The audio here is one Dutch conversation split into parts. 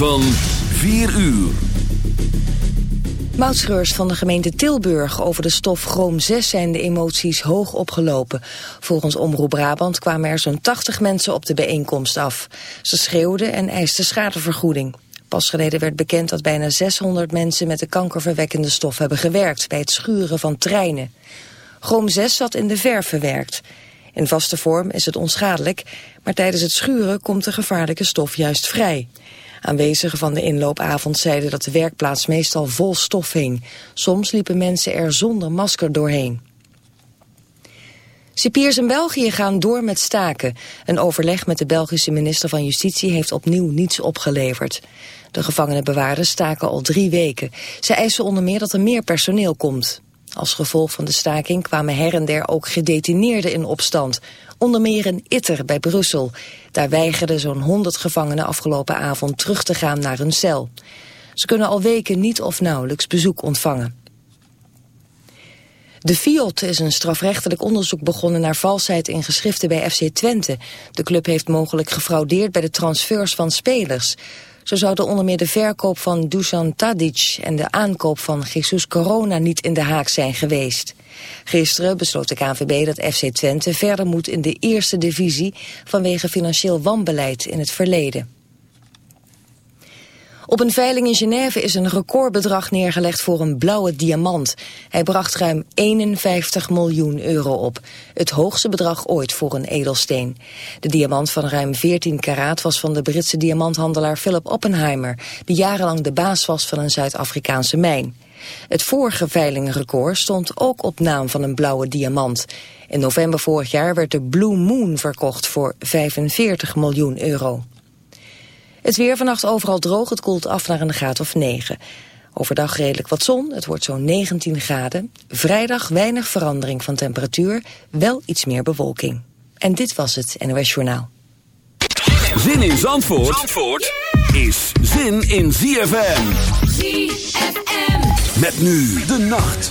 van 4 uur. Moutschreurs van de gemeente Tilburg over de stof Chroom 6 zijn de emoties hoog opgelopen. Volgens Omroep Brabant kwamen er zo'n 80 mensen op de bijeenkomst af. Ze schreeuwden en eisten schadevergoeding. Pas geleden werd bekend dat bijna 600 mensen met de kankerverwekkende stof hebben gewerkt bij het schuren van treinen. Chroom 6 zat in de verf verwerkt. In vaste vorm is het onschadelijk, maar tijdens het schuren komt de gevaarlijke stof juist vrij. Aanwezigen van de inloopavond zeiden dat de werkplaats meestal vol stof hing. Soms liepen mensen er zonder masker doorheen. Cipiers in België gaan door met staken. Een overleg met de Belgische minister van Justitie heeft opnieuw niets opgeleverd. De gevangenenbewaarders staken al drie weken. Ze eisen onder meer dat er meer personeel komt. Als gevolg van de staking kwamen her en der ook gedetineerden in opstand. Onder meer in Itter bij Brussel. Daar weigerden zo'n 100 gevangenen afgelopen avond terug te gaan naar hun cel. Ze kunnen al weken niet of nauwelijks bezoek ontvangen. De FIOT is een strafrechtelijk onderzoek begonnen naar valsheid in geschriften bij FC Twente. De club heeft mogelijk gefraudeerd bij de transfers van spelers. Zo zouden onder meer de verkoop van Dusan Tadic en de aankoop van Jesus Corona niet in de haak zijn geweest. Gisteren besloot de KNVB dat FC Twente verder moet in de eerste divisie vanwege financieel wanbeleid in het verleden. Op een veiling in Genève is een recordbedrag neergelegd voor een blauwe diamant. Hij bracht ruim 51 miljoen euro op. Het hoogste bedrag ooit voor een edelsteen. De diamant van ruim 14 karaat was van de Britse diamanthandelaar Philip Oppenheimer... die jarenlang de baas was van een Zuid-Afrikaanse mijn. Het vorige veilingrecord stond ook op naam van een blauwe diamant. In november vorig jaar werd de Blue Moon verkocht voor 45 miljoen euro. Het weer vannacht overal droog, het koelt af naar een graad of 9. Overdag redelijk wat zon, het wordt zo'n 19 graden. Vrijdag weinig verandering van temperatuur, wel iets meer bewolking. En dit was het NOS Journaal. Zin in Zandvoort, Zandvoort is zin in ZFM. ZFM. Met nu de nacht.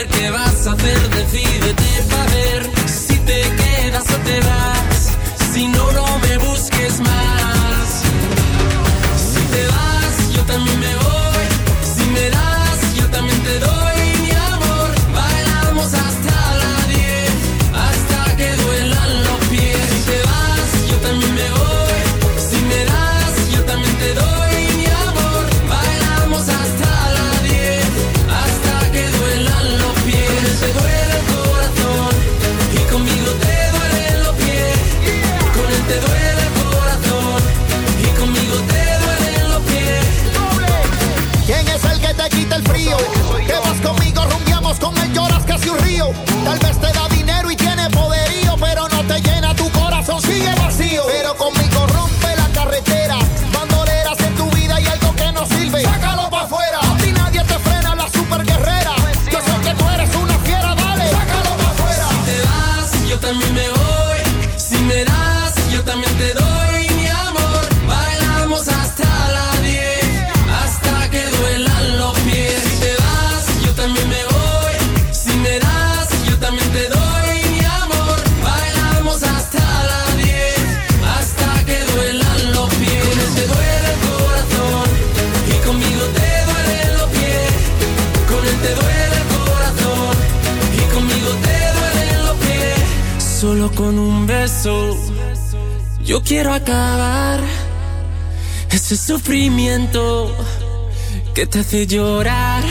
que te hace llorar.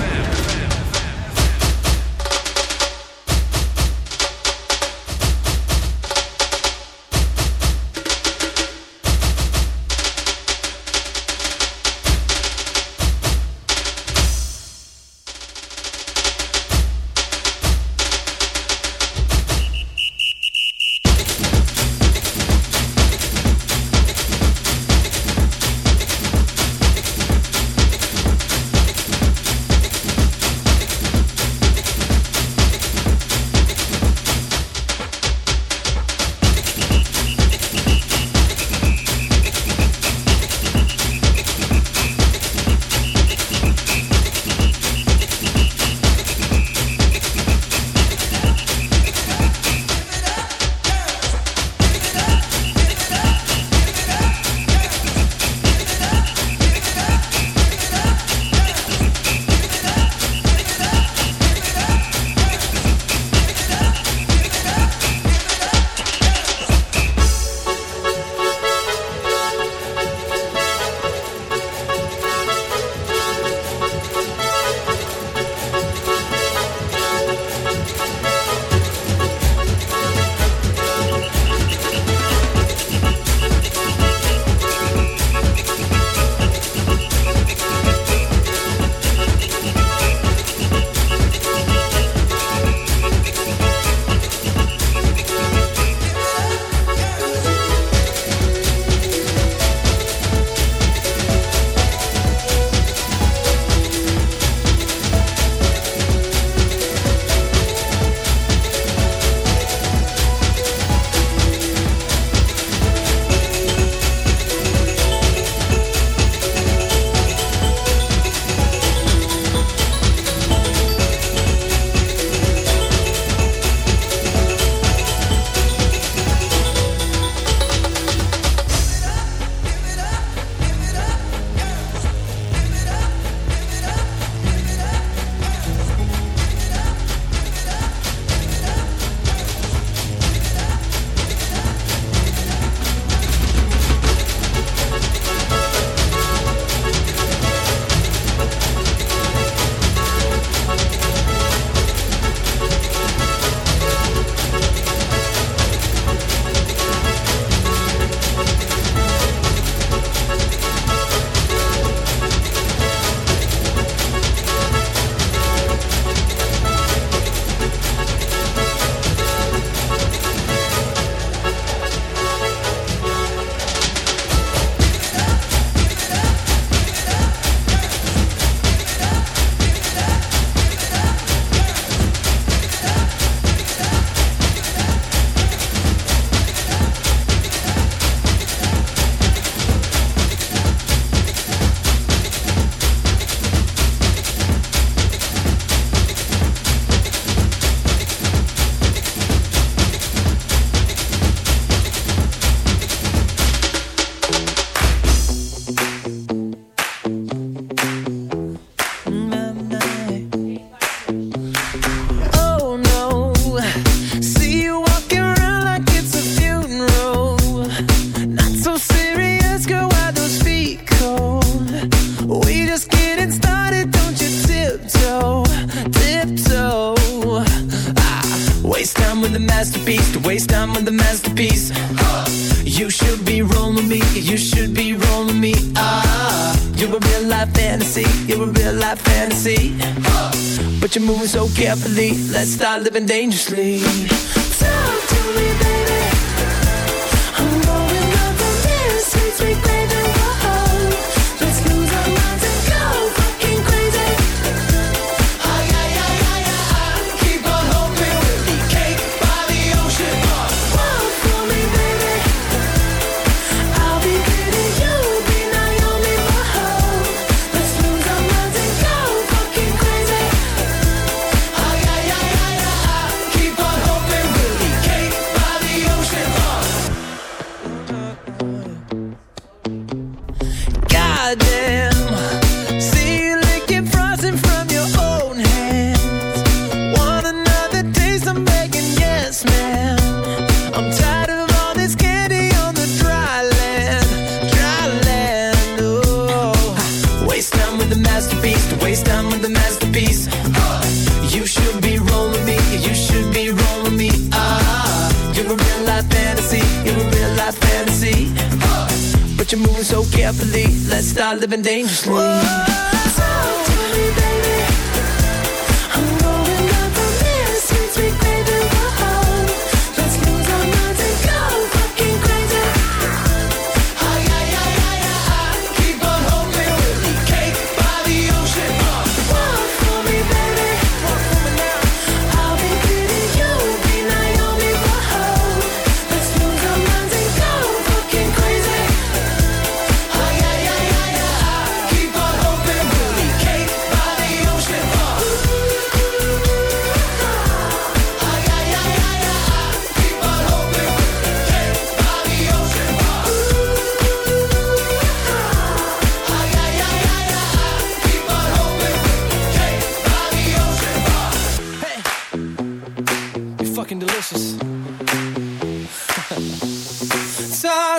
sleep.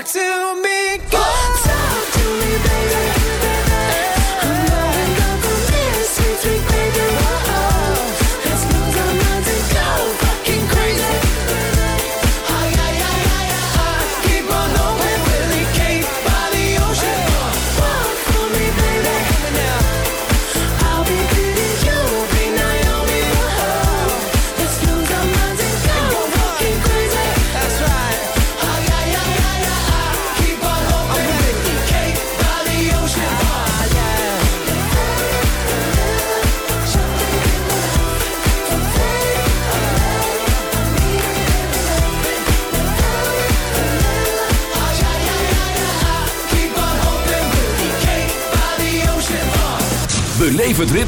to me.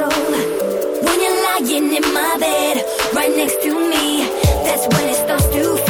soul. When you're lying in my bed, right next to me, that's when it starts to.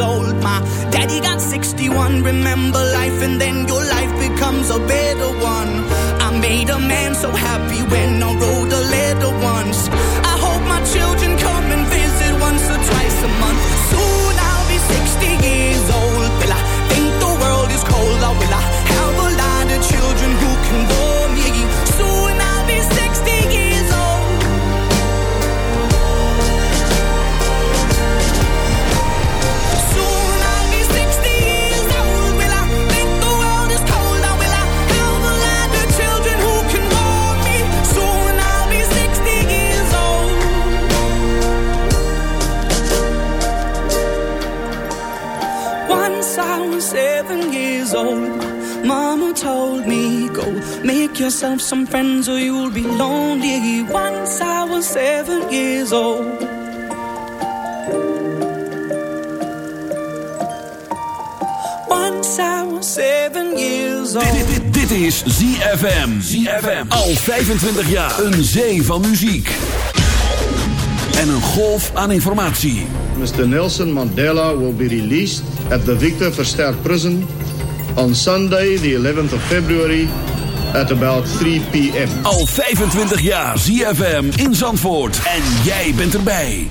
old. My daddy got 61. Remember life, and then your life becomes a better one. I made a man so happy when I wrote a letter once. Told me, go make yourself some friends or you'll be lonely. Once I was seven years old. Once I was seven years old. Dit, dit, dit is ZFM. ZFM. Al 25 jaar. Een zee van muziek. En een golf aan informatie. Mr. Nelson Mandela will be released at the Victor Verster Prison on Sunday, the 11th of February, at about 3 p.m. Al 25 jaar ZFM in Zandvoort. En jij bent erbij.